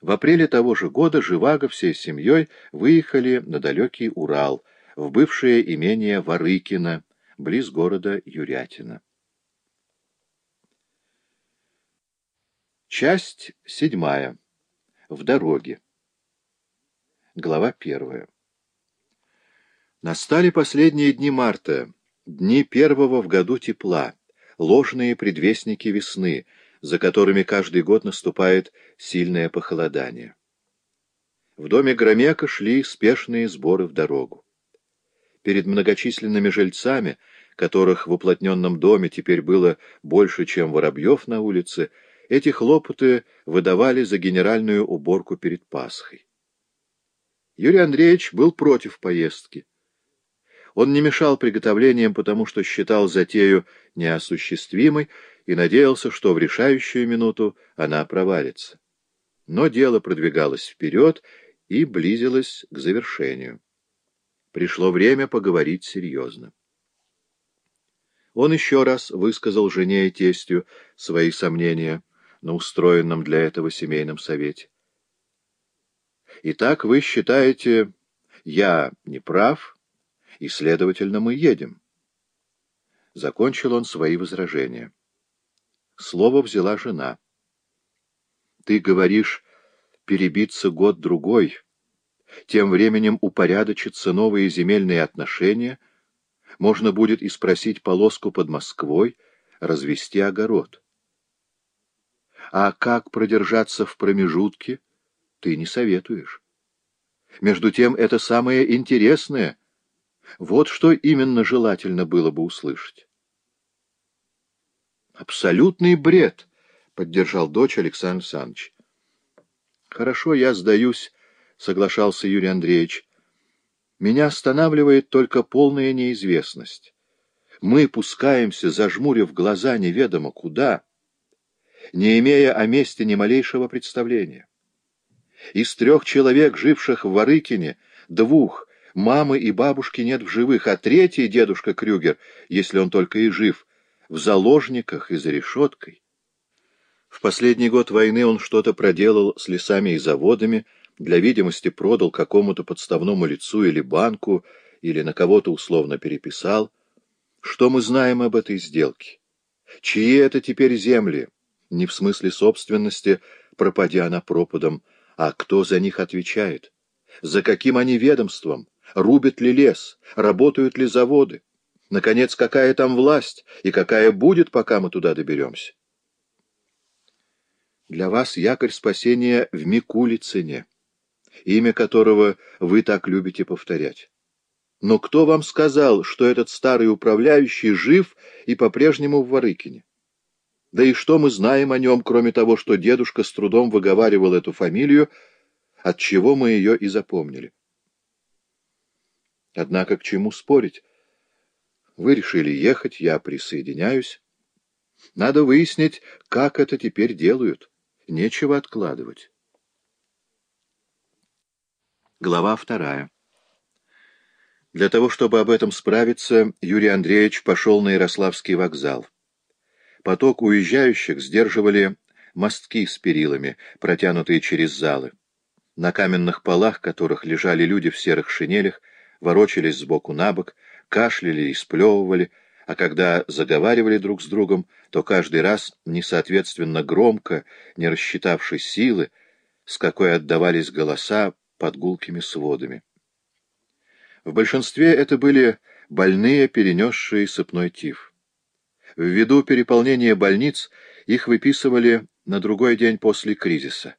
В апреле того же года Живаго всей семьей выехали на далекий Урал, в бывшее имение Варыкино, близ города Юрятина. Часть седьмая. В дороге. Глава первая. Настали последние дни марта, дни первого в году тепла, ложные предвестники весны, за которыми каждый год наступает сильное похолодание. В доме Громека шли спешные сборы в дорогу. Перед многочисленными жильцами, которых в уплотненном доме теперь было больше, чем воробьев на улице, эти хлопоты выдавали за генеральную уборку перед Пасхой. Юрий Андреевич был против поездки. Он не мешал приготовлениям, потому что считал затею неосуществимой и надеялся, что в решающую минуту она провалится. Но дело продвигалось вперед и близилось к завершению. Пришло время поговорить серьезно. Он еще раз высказал жене и тестю свои сомнения на устроенном для этого семейном совете. «Итак, вы считаете, я не прав?» И, следовательно, мы едем. Закончил он свои возражения. Слово взяла жена. Ты говоришь, перебиться год-другой, тем временем упорядочатся новые земельные отношения, можно будет и спросить полоску под Москвой, развести огород. А как продержаться в промежутке, ты не советуешь. Между тем, это самое интересное — вот что именно желательно было бы услышать. «Абсолютный бред», — поддержал дочь Александр Александрович. «Хорошо, я сдаюсь», — соглашался Юрий Андреевич. «Меня останавливает только полная неизвестность. Мы пускаемся, зажмурив глаза неведомо куда, не имея о месте ни малейшего представления. Из трех человек, живших в Варыкине, двух Мамы и бабушки нет в живых, а третий, дедушка Крюгер, если он только и жив, в заложниках и за решеткой. В последний год войны он что-то проделал с лесами и заводами, для видимости продал какому-то подставному лицу или банку, или на кого-то условно переписал. Что мы знаем об этой сделке? Чьи это теперь земли? Не в смысле собственности, пропадя она пропадом, а кто за них отвечает? За каким они ведомством? Рубят ли лес? Работают ли заводы? Наконец, какая там власть? И какая будет, пока мы туда доберемся? Для вас якорь спасения в Микулицыне, имя которого вы так любите повторять. Но кто вам сказал, что этот старый управляющий жив и по-прежнему в Варыкине? Да и что мы знаем о нем, кроме того, что дедушка с трудом выговаривал эту фамилию, от чего мы ее и запомнили? Однако к чему спорить? Вы решили ехать, я присоединяюсь. Надо выяснить, как это теперь делают. Нечего откладывать. Глава вторая. Для того, чтобы об этом справиться, Юрий Андреевич пошел на Ярославский вокзал. Поток уезжающих сдерживали мостки с перилами, протянутые через залы. На каменных полах, которых лежали люди в серых шинелях, ворочались сбоку на бок, кашляли и сплевывали, а когда заговаривали друг с другом, то каждый раз несоответственно громко, не рассчитавшись силы, с какой отдавались голоса под гулкими сводами. В большинстве это были больные, перенесшие сыпной тиф. Ввиду переполнения больниц их выписывали на другой день после кризиса.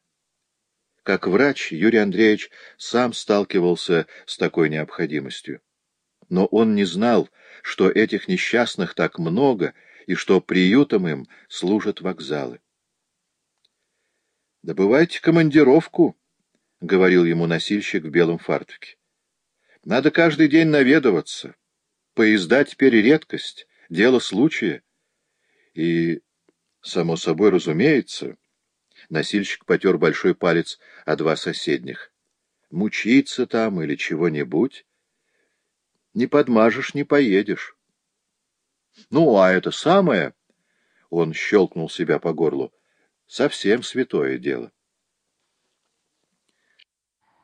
Как врач Юрий Андреевич сам сталкивался с такой необходимостью. Но он не знал, что этих несчастных так много и что приютом им служат вокзалы. «Добывайте командировку», — говорил ему носильщик в белом фартуке. «Надо каждый день наведываться. Поезда теперь редкость, дело случая. И, само собой разумеется, Носильщик потер большой палец о два соседних. Мучиться там или чего-нибудь. Не подмажешь, не поедешь. Ну, а это самое... Он щелкнул себя по горлу. Совсем святое дело.